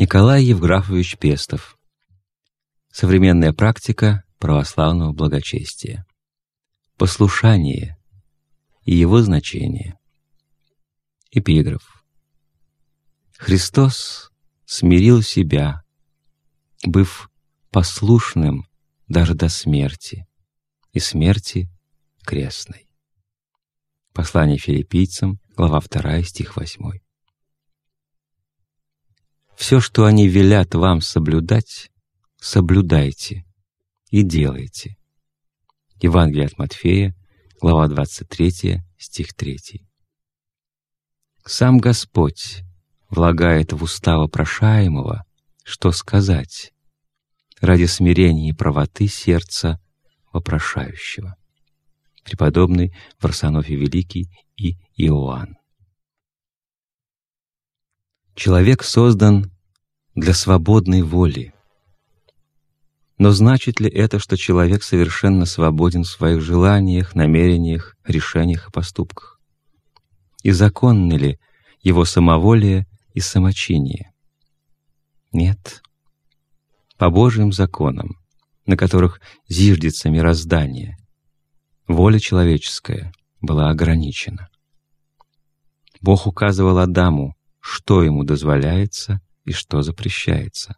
Николай Евграфович Пестов. Современная практика православного благочестия. Послушание и его значение. Эпиграф. Христос смирил себя, быв послушным даже до смерти, и смерти крестной. Послание филиппийцам, глава 2, стих 8. Все, что они велят вам соблюдать, соблюдайте и делайте. Евангелие от Матфея, глава 23, стих 3. Сам Господь влагает в уста вопрошаемого, что сказать, ради смирения и правоты сердца вопрошающего. Преподобный Варсонофий Великий и Иоанн. Человек создан для свободной воли. Но значит ли это, что человек совершенно свободен в своих желаниях, намерениях, решениях и поступках? И законны ли его самоволие и самочиние? Нет. По Божьим законам, на которых зиждется мироздание, воля человеческая была ограничена. Бог указывал Адаму, что ему дозволяется и что запрещается.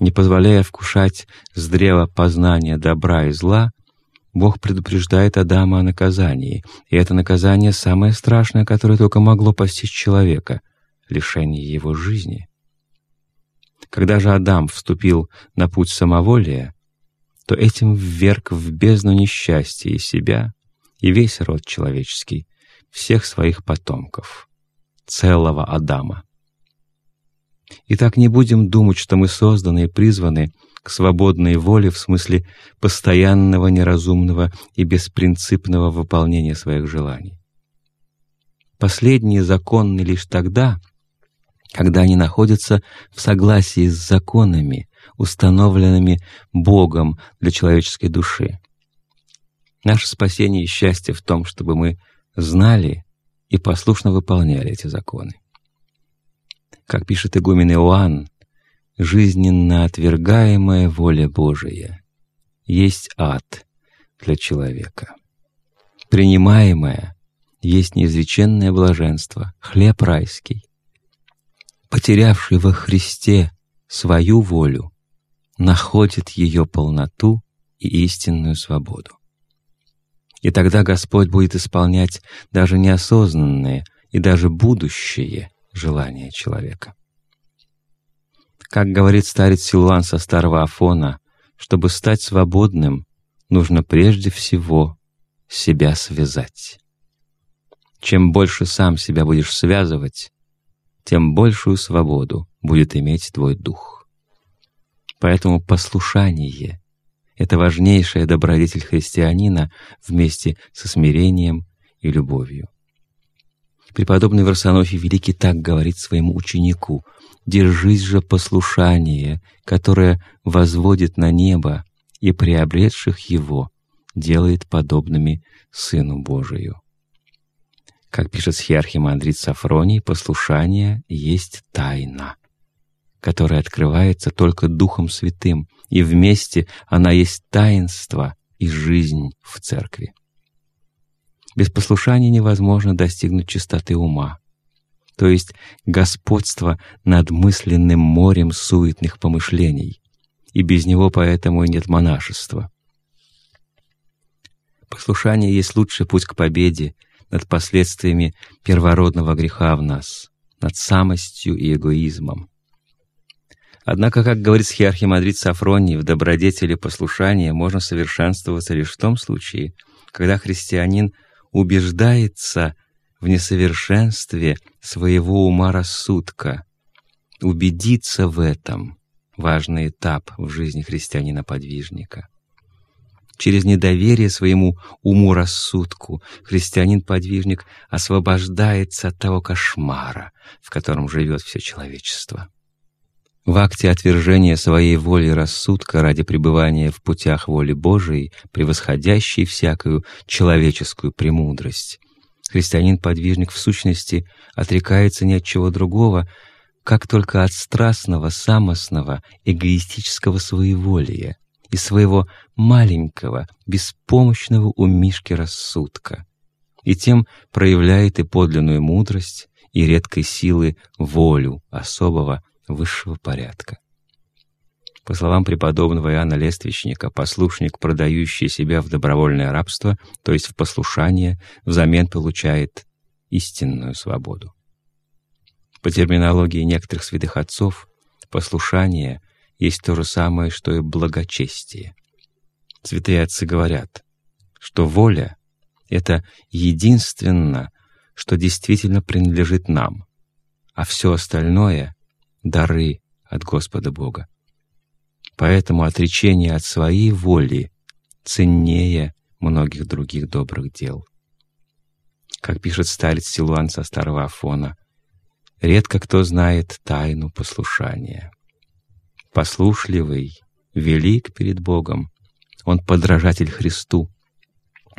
Не позволяя вкушать с древа познания добра и зла, Бог предупреждает Адама о наказании, и это наказание самое страшное, которое только могло постичь человека — лишение его жизни. Когда же Адам вступил на путь самоволия, то этим вверг в бездну несчастья и себя, и весь род человеческий, всех своих потомков целого Адама. Итак, не будем думать, что мы созданы и призваны к свободной воле в смысле постоянного, неразумного и беспринципного выполнения своих желаний. Последние законны лишь тогда, когда они находятся в согласии с законами, установленными Богом для человеческой души. Наше спасение и счастье в том, чтобы мы знали и послушно выполняли эти законы. Как пишет игумен Иоанн, жизненно отвергаемая воля Божия есть ад для человека. Принимаемая есть неизреченное блаженство, хлеб райский. Потерявший во Христе свою волю находит ее полноту и истинную свободу. И тогда Господь будет исполнять даже неосознанные и даже будущие желания человека. Как говорит старец Силуан со старого Афона, чтобы стать свободным, нужно прежде всего себя связать. Чем больше сам себя будешь связывать, тем большую свободу будет иметь твой дух. Поэтому послушание это важнейшая добродетель христианина вместе со смирением и любовью. Преподобный Варсонофий Великий так говорит своему ученику «Держись же послушания, которое возводит на небо и приобретших его делает подобными Сыну Божию». Как пишет схиархимандрит Сафроний, послушание есть тайна — которая открывается только Духом Святым, и вместе она есть таинство и жизнь в Церкви. Без послушания невозможно достигнуть чистоты ума, то есть господства над мысленным морем суетных помышлений, и без него поэтому и нет монашества. Послушание есть лучший путь к победе над последствиями первородного греха в нас, над самостью и эгоизмом. Однако, как говорит схиархимандрит Сафроний, в добродетели послушания можно совершенствоваться лишь в том случае, когда христианин убеждается в несовершенстве своего ума рассудка. Убедиться в этом — важный этап в жизни христианина-подвижника. Через недоверие своему уму-рассудку христианин-подвижник освобождается от того кошмара, в котором живет все человечество в акте отвержения своей воли рассудка ради пребывания в путях воли Божией, превосходящей всякую человеческую премудрость. Христианин-подвижник в сущности отрекается ни от чего другого, как только от страстного, самостного, эгоистического своеволия и своего маленького, беспомощного у рассудка, и тем проявляет и подлинную мудрость, и редкой силы волю особого высшего порядка. По словам преподобного Иоанна Лествичника, послушник, продающий себя в добровольное рабство, то есть в послушание, взамен получает истинную свободу. По терминологии некоторых святых отцов, послушание есть то же самое, что и благочестие. Святые отцы говорят, что воля — это единственно, что действительно принадлежит нам, а все остальное — дары от Господа Бога. Поэтому отречение от своей воли ценнее многих других добрых дел. Как пишет старец Силуан со старого Афона, редко кто знает тайну послушания. Послушливый, велик перед Богом, он подражатель Христу,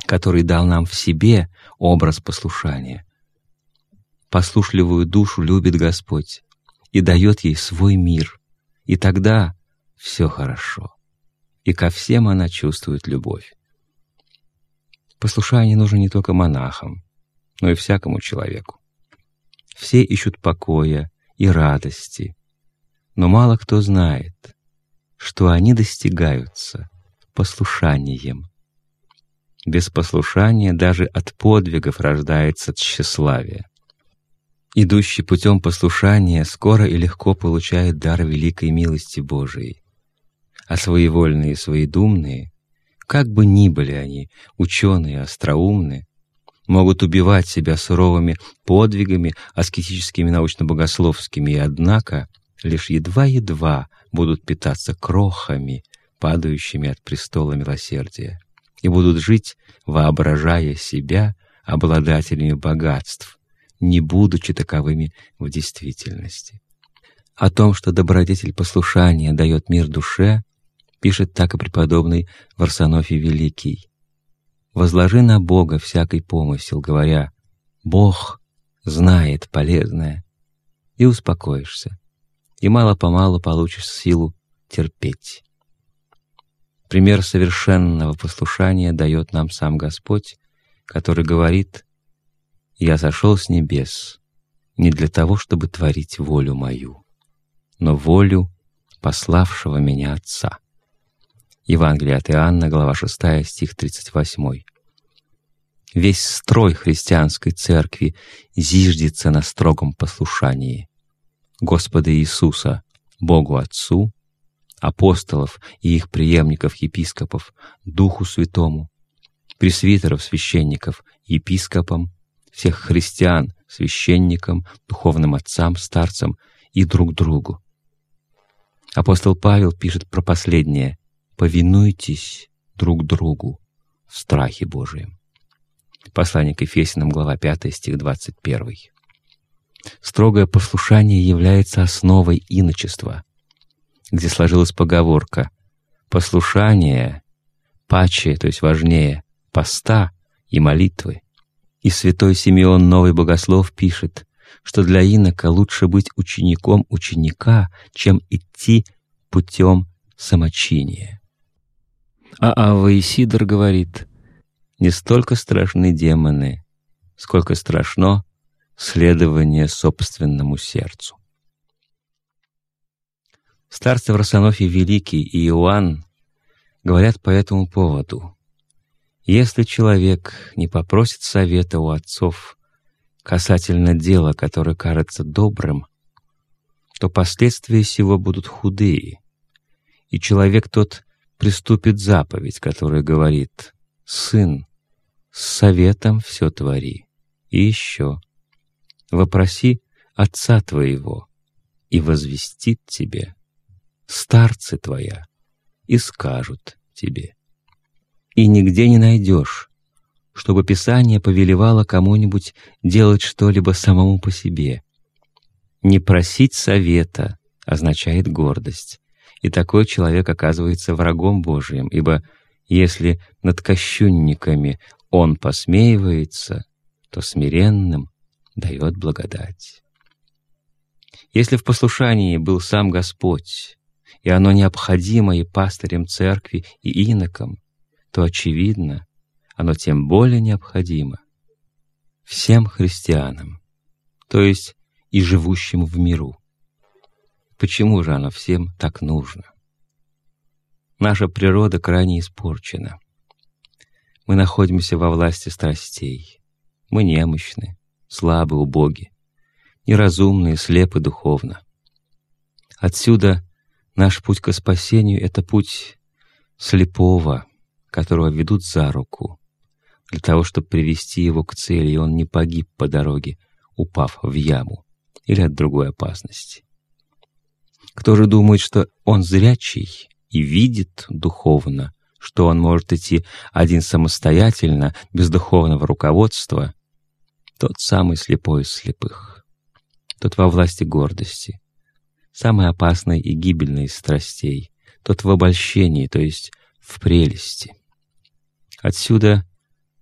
который дал нам в себе образ послушания. Послушливую душу любит Господь и дает ей свой мир, и тогда все хорошо, и ко всем она чувствует любовь. Послушание нужно не только монахам, но и всякому человеку. Все ищут покоя и радости, но мало кто знает, что они достигаются послушанием. Без послушания даже от подвигов рождается тщеславие. Идущий путем послушания скоро и легко получает дар великой милости Божией. А своевольные и своедумные, как бы ни были они, ученые, остроумные, могут убивать себя суровыми подвигами, аскетическими научно-богословскими, и однако лишь едва-едва будут питаться крохами, падающими от престола милосердия, и будут жить, воображая себя обладателями богатств, не будучи таковыми в действительности. О том, что добродетель послушания дает мир душе, пишет так и преподобный Варсонофий Великий. «Возложи на Бога всякий помысел, говоря, Бог знает полезное, и успокоишься, и мало-помалу получишь силу терпеть». Пример совершенного послушания дает нам сам Господь, который говорит «Я сошел с небес не для того, чтобы творить волю мою, но волю пославшего меня Отца». Евангелие от Иоанна, глава 6, стих 38. Весь строй христианской церкви зиждется на строгом послушании Господа Иисуса, Богу Отцу, апостолов и их преемников-епископов, Духу Святому, пресвитеров, священников, епископам, всех христиан, священникам, духовным отцам, старцам и друг другу. Апостол Павел пишет про последнее повинуйтесь друг другу в страхе Божием. Послание к Ефесиным, глава 5, стих 21. Строгое послушание является основой иночества, где сложилась поговорка «послушание паче, то есть важнее, поста и молитвы». И святой Симеон Новый Богослов пишет, что для инока лучше быть учеником ученика, чем идти путем самочиния. А Ава Исидор говорит, не столько страшны демоны, сколько страшно следование собственному сердцу. Старцы Варсонофий Великий и Иоанн говорят по этому поводу. Если человек не попросит совета у отцов касательно дела, которое кажется добрым, то последствия сего будут худые, и человек тот приступит заповедь, которая говорит «Сын, с советом все твори». И еще «Вопроси Отца твоего, и возвестит тебе, старцы твоя, и скажут тебе». И нигде не найдешь, чтобы Писание повелевало кому-нибудь делать что-либо самому по себе. Не просить совета означает гордость, и такой человек оказывается врагом Божиим, ибо если над кощунниками он посмеивается, то смиренным дает благодать. Если в послушании был сам Господь, и оно необходимо и пастырям церкви, и инокам, то, очевидно, оно тем более необходимо всем христианам, то есть и живущим в миру. Почему же оно всем так нужно? Наша природа крайне испорчена. Мы находимся во власти страстей. Мы немощны, слабы, убоги, неразумны, слепы духовно. Отсюда наш путь к спасению — это путь слепого, которого ведут за руку, для того, чтобы привести его к цели, и он не погиб по дороге, упав в яму или от другой опасности. Кто же думает, что он зрячий и видит духовно, что он может идти один самостоятельно, без духовного руководства, тот самый слепой из слепых, тот во власти гордости, самый опасный и гибельный из страстей, тот в обольщении, то есть в прелести. Отсюда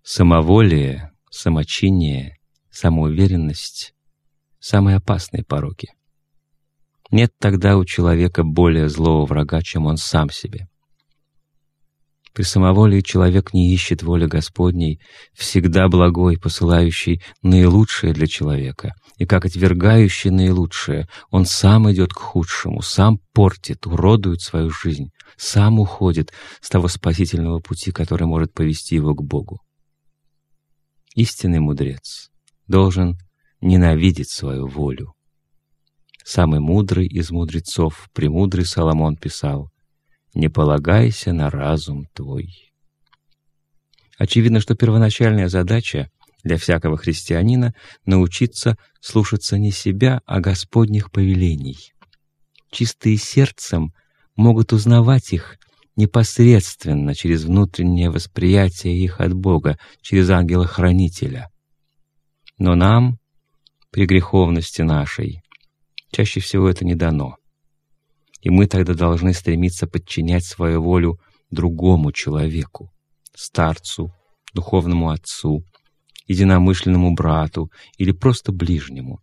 самоволие, самочиние, самоуверенность — самые опасные пороки. Нет тогда у человека более злого врага, чем он сам себе. При самоволии человек не ищет воли Господней, всегда благой, посылающий наилучшее для человека, и как отвергающий наилучшее, он сам идет к худшему, сам портит, уродует свою жизнь, сам уходит с того спасительного пути, который может повести его к Богу. Истинный мудрец должен ненавидеть свою волю, самый мудрый из мудрецов, премудрый Соломон писал, «Не полагайся на разум твой». Очевидно, что первоначальная задача для всякого христианина — научиться слушаться не себя, а Господних повелений. Чистые сердцем могут узнавать их непосредственно через внутреннее восприятие их от Бога, через ангела-хранителя. Но нам, при греховности нашей, Чаще всего это не дано. И мы тогда должны стремиться подчинять свою волю другому человеку, старцу, духовному отцу, единомышленному брату или просто ближнему.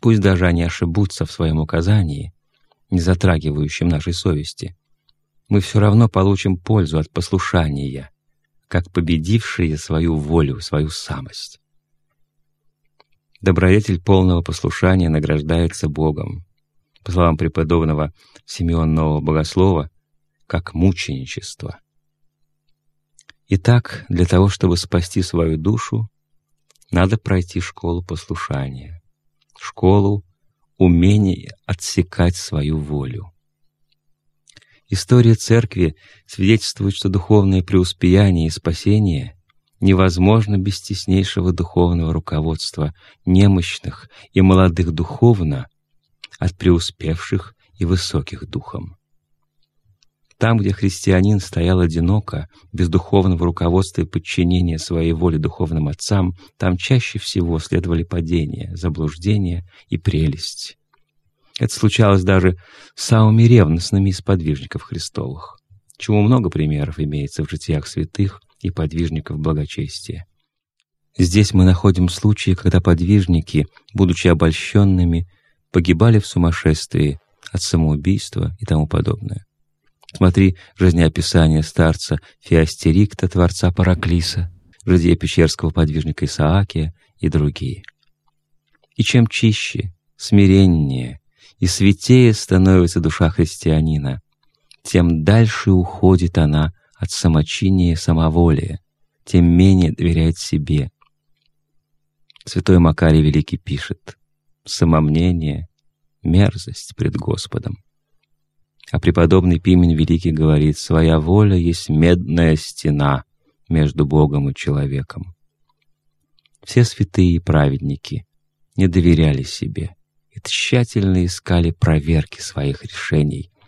Пусть даже они ошибутся в своем указании, не затрагивающем нашей совести, мы все равно получим пользу от послушания, как победившие свою волю, свою самость. Добродетель полного послушания награждается Богом. По словам преподобного Симеона Нового Богослова, как мученичество. Итак, для того, чтобы спасти свою душу, надо пройти школу послушания, школу умения отсекать свою волю. История Церкви свидетельствует, что духовное преуспеяние и спасение невозможно без теснейшего духовного руководства немощных и молодых духовно от преуспевших и высоких духом. Там, где христианин стоял одиноко, без духовного руководства и подчинения своей воле духовным отцам, там чаще всего следовали падения, заблуждения и прелесть. Это случалось даже с самыми ревностными из подвижников Христовых, чему много примеров имеется в житиях святых и подвижников благочестия. Здесь мы находим случаи, когда подвижники, будучи обольщенными, погибали в сумасшествии от самоубийства и тому подобное. Смотри жизнеописание старца Феостерикта, творца Параклиса, житие пещерского подвижника Исаакия и другие. И чем чище, смиреннее и святее становится душа христианина, тем дальше уходит она от самочиния и самоволия, тем менее доверяет себе. Святой Макарий Великий пишет «Самомнение — мерзость пред Господом». А преподобный Пимен Великий говорит «Своя воля есть медная стена между Богом и человеком». Все святые и праведники не доверяли себе и тщательно искали проверки своих решений —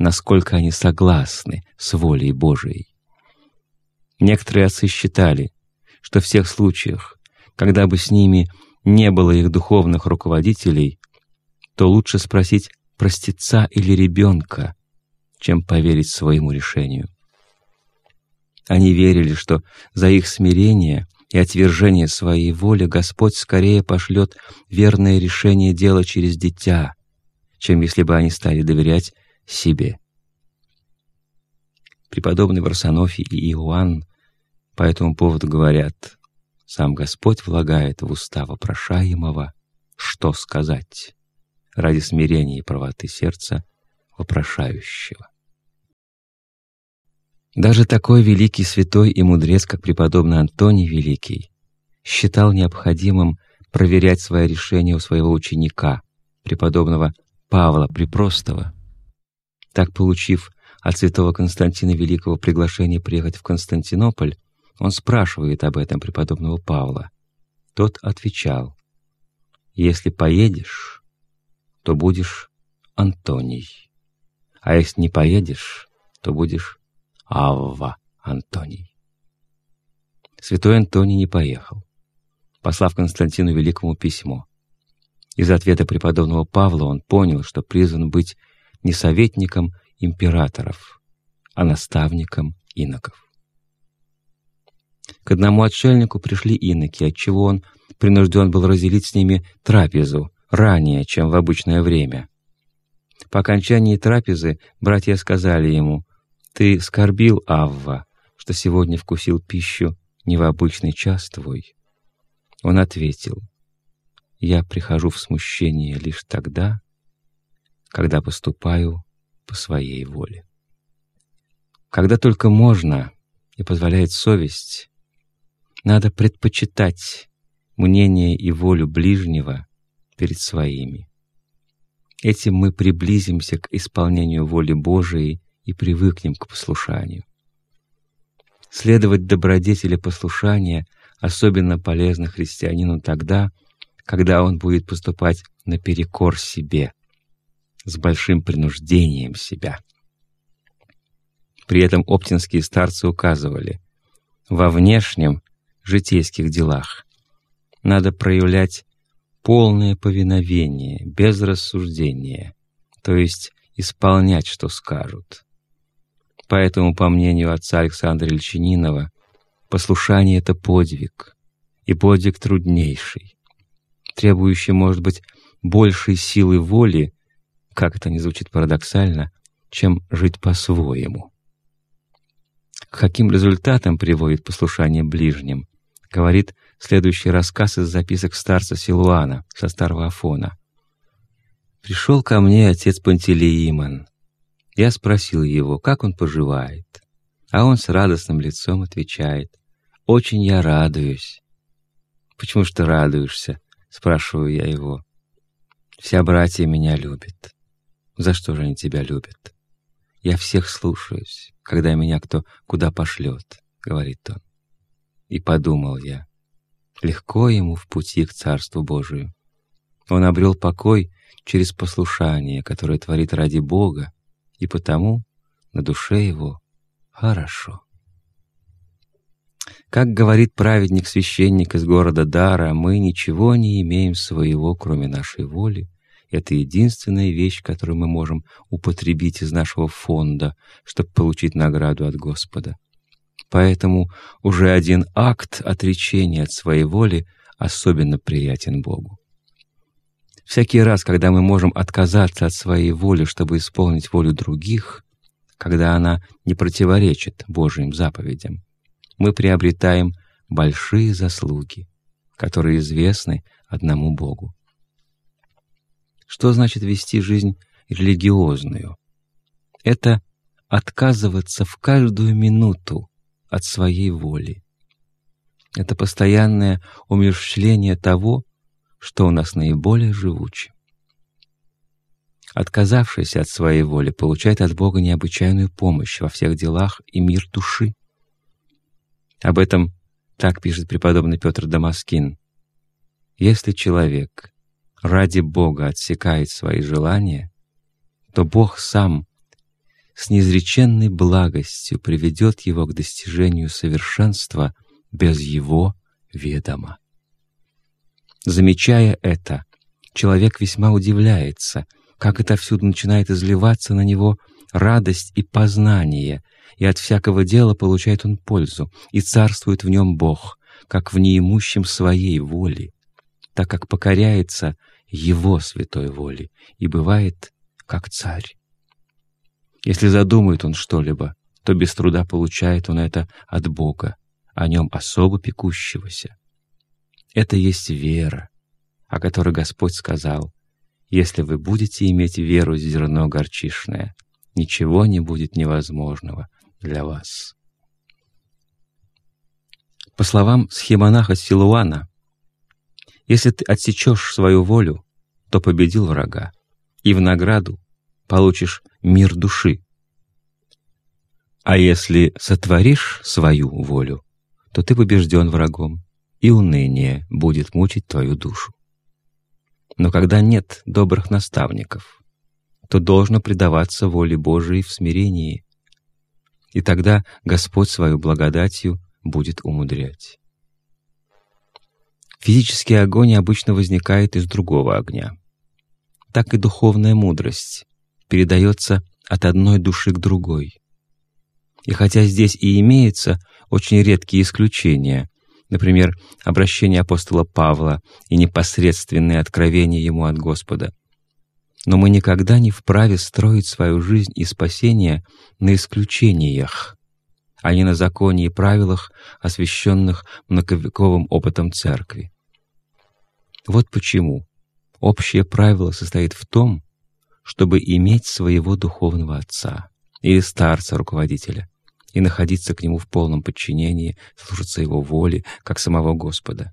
насколько они согласны с волей Божией. Некоторые отцы считали, что в всех случаях, когда бы с ними не было их духовных руководителей, то лучше спросить простеца или ребенка, чем поверить своему решению. Они верили, что за их смирение и отвержения своей воли Господь скорее пошлет верное решение дела через дитя, чем если бы они стали доверять себе. Преподобный Варсонофий и Иоанн по этому поводу говорят, «Сам Господь влагает в уста вопрошаемого, что сказать, ради смирения и правоты сердца вопрошающего». Даже такой великий святой и мудрец, как преподобный Антоний Великий, считал необходимым проверять свои решения у своего ученика, преподобного Павла Припростого. Так, получив от святого Константина Великого приглашение приехать в Константинополь, он спрашивает об этом преподобного Павла. Тот отвечал, «Если поедешь, то будешь Антоний, а если не поедешь, то будешь Авва Антоний. Святой Антоний не поехал, послав Константину Великому письмо. Из ответа преподобного Павла он понял, что призван быть не советником императоров, а наставником иноков. К одному отшельнику пришли иноки, отчего он принужден был разделить с ними трапезу ранее, чем в обычное время. По окончании трапезы братья сказали ему, ты скорбил, Авва, что сегодня вкусил пищу не в обычный час твой. Он ответил, я прихожу в смущение лишь тогда, когда поступаю по своей воле. Когда только можно и позволяет совесть, надо предпочитать мнение и волю ближнего перед своими. Этим мы приблизимся к исполнению воли Божией и привыкнем к послушанию. Следовать добродетели послушания особенно полезно христианину тогда, когда он будет поступать наперекор себе, с большим принуждением себя. При этом оптинские старцы указывали, во внешнем житейских делах надо проявлять полное повиновение, без рассуждения, то есть исполнять, что скажут. Поэтому, по мнению отца Александра Ильчининова, послушание — это подвиг, и подвиг труднейший, требующий, может быть, большей силы воли, как это не звучит парадоксально, чем жить по-своему. К каким результатам приводит послушание ближним, говорит следующий рассказ из записок старца Силуана со Старого Афона. «Пришел ко мне отец Пантелеимон, я спросил его, как он поживает, а он с радостным лицом отвечает, «Очень я радуюсь». «Почему ж ты радуешься?» — спрашиваю я его. «Вся братья меня любят». «За что же они тебя любят?» «Я всех слушаюсь, когда меня кто куда пошлет», — говорит он. И подумал я, легко ему в пути к Царству Божию. Он обрел покой через послушание, которое творит ради Бога, и потому на душе его хорошо. Как говорит праведник-священник из города Дара, мы ничего не имеем своего, кроме нашей воли. Это единственная вещь, которую мы можем употребить из нашего фонда, чтобы получить награду от Господа. Поэтому уже один акт отречения от своей воли особенно приятен Богу. Всякий раз, когда мы можем отказаться от своей воли, чтобы исполнить волю других, когда она не противоречит Божьим заповедям, мы приобретаем большие заслуги, которые известны одному Богу. Что значит вести жизнь религиозную? Это отказываться в каждую минуту от своей воли. Это постоянное умерщвление того, что у нас наиболее живуче. Отказавшийся от своей воли получает от Бога необычайную помощь во всех делах и мир души. Об этом так пишет преподобный Петр Дамаскин. Если человек ради Бога отсекает свои желания, то Бог сам с неизреченной благостью приведет его к достижению совершенства без его ведома. Замечая это, человек весьма удивляется, как это всюду начинает изливаться на него радость и познание, и от всякого дела получает он пользу, и царствует в нем Бог, как в неимущем своей воли, так как покоряется Его святой воле и бывает как царь. Если задумает он что-либо, то без труда получает он это от Бога, о нем особо пекущегося. Это есть вера, о которой Господь сказал, «Если вы будете иметь веру зерно горчишное, ничего не будет невозможного для вас». По словам схемонаха Силуана, если ты отсечешь свою волю, то победил врага, и в награду получишь мир души. А если сотворишь свою волю, то ты побежден врагом, и уныние будет мучить твою душу. Но когда нет добрых наставников, то должно предаваться воле Божией в смирении, и тогда Господь свою благодатью будет умудрять. Физический огонь обычно возникает из другого огня. Так и духовная мудрость передается от одной души к другой. И хотя здесь и имеются очень редкие исключения, например, обращение апостола Павла и непосредственные откровения ему от Господа, но мы никогда не вправе строить свою жизнь и спасение на исключениях, а не на законе и правилах, освященных многовековым опытом Церкви. Вот почему общее правило состоит в том, чтобы иметь своего духовного отца или старца-руководителя и находиться к нему в полном подчинении, слушаться его воле, как самого Господа.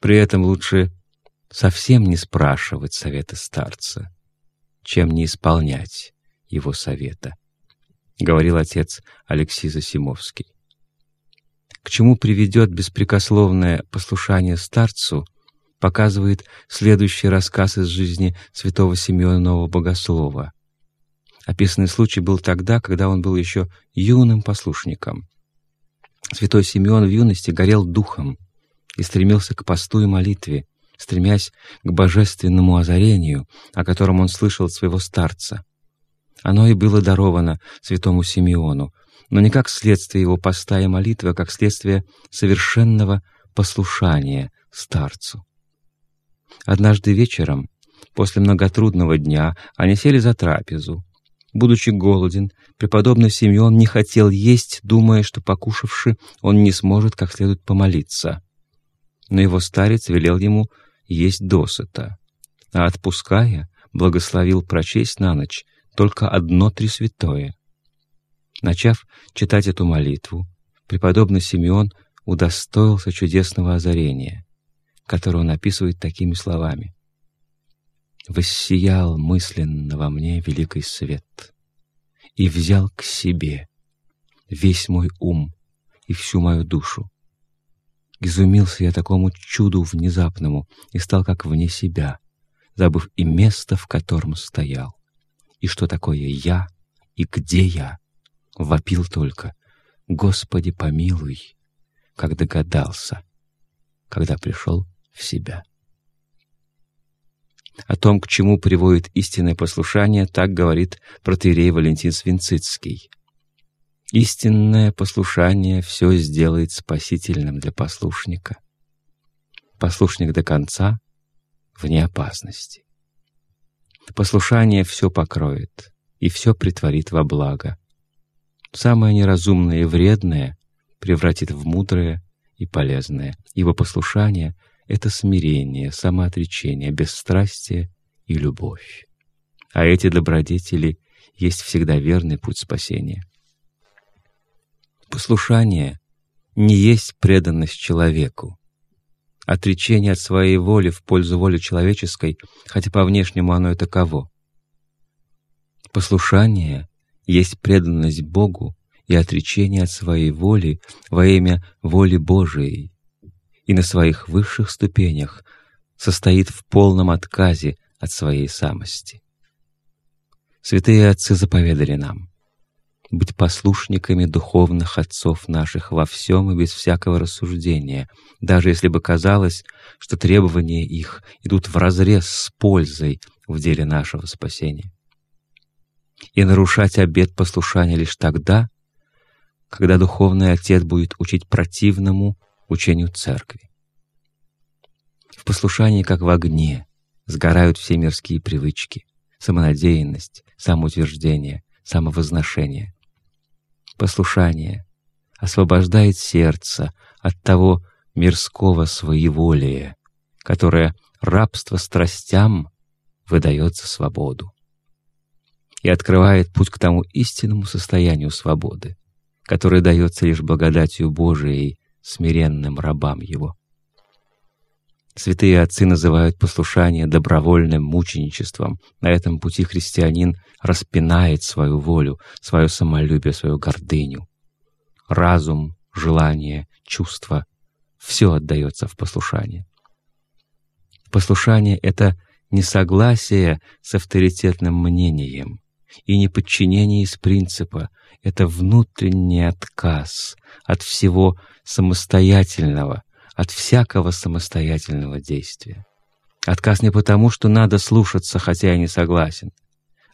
При этом лучше совсем не спрашивать совета старца, чем не исполнять его совета, говорил отец Алексей Засимовский. К чему приведет беспрекословное послушание старцу, показывает следующий рассказ из жизни святого Симеона Нового Богослова. Описанный случай был тогда, когда он был еще юным послушником. Святой Симеон в юности горел духом и стремился к посту и молитве, стремясь к божественному озарению, о котором он слышал от своего старца. Оно и было даровано святому Симеону, но не как следствие его поста и молитвы, а как следствие совершенного послушания старцу. Однажды вечером, после многотрудного дня, они сели за трапезу. Будучи голоден, преподобный Симеон не хотел есть, думая, что, покушавши, он не сможет как следует помолиться. Но его старец велел ему есть досыта, а отпуская, благословил прочесть на ночь только одно Тресвятое. Начав читать эту молитву, преподобный Симеон удостоился чудесного озарения которую он описывает такими словами. «Воссиял мысленно во мне великий свет и взял к себе весь мой ум и всю мою душу. Изумился я такому чуду внезапному и стал как вне себя, забыв и место, в котором стоял, и что такое я и где я, вопил только «Господи, помилуй», как догадался, когда пришел в себя. О том, к чему приводит истинное послушание, так говорит протеерей Валентин Свинцицкий. Истинное послушание все сделает спасительным для послушника. Послушник до конца вне опасности. Послушание все покроет и все притворит во благо. Самое неразумное и вредное превратит в мудрое и полезное, ибо послушание — это смирение, самоотречение, бесстрастие и любовь. А эти добродетели есть всегда верный путь спасения. Послушание не есть преданность человеку. Отречение от своей воли в пользу воли человеческой, хотя по внешнему оно и таково. Послушание есть преданность Богу и отречение от своей воли во имя воли Божией, и на своих высших ступенях состоит в полном отказе от своей самости. Святые отцы заповедали нам быть послушниками духовных отцов наших во всем и без всякого рассуждения, даже если бы казалось, что требования их идут вразрез с пользой в деле нашего спасения. И нарушать обет послушания лишь тогда, когда духовный отец будет учить противному учению Церкви. В послушании, как в огне, сгорают все мирские привычки, самонадеянность, самоутверждение, самовозношение. Послушание освобождает сердце от того мирского своеволия, которое рабство страстям выдает за свободу и открывает путь к тому истинному состоянию свободы, которое дается лишь благодатью Божией смиренным рабам Его. Святые отцы называют послушание добровольным мученичеством. На этом пути христианин распинает свою волю, свое самолюбие, свою гордыню. Разум, желание, чувство — все отдается в послушание. Послушание — это несогласие с авторитетным мнением и неподчинение из принципа — это внутренний отказ от всего самостоятельного, от всякого самостоятельного действия. Отказ не потому, что надо слушаться, хотя я не согласен,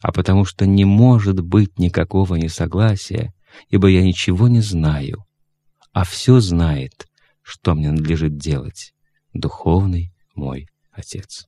а потому что не может быть никакого несогласия, ибо я ничего не знаю, а все знает, что мне надлежит делать, духовный мой Отец.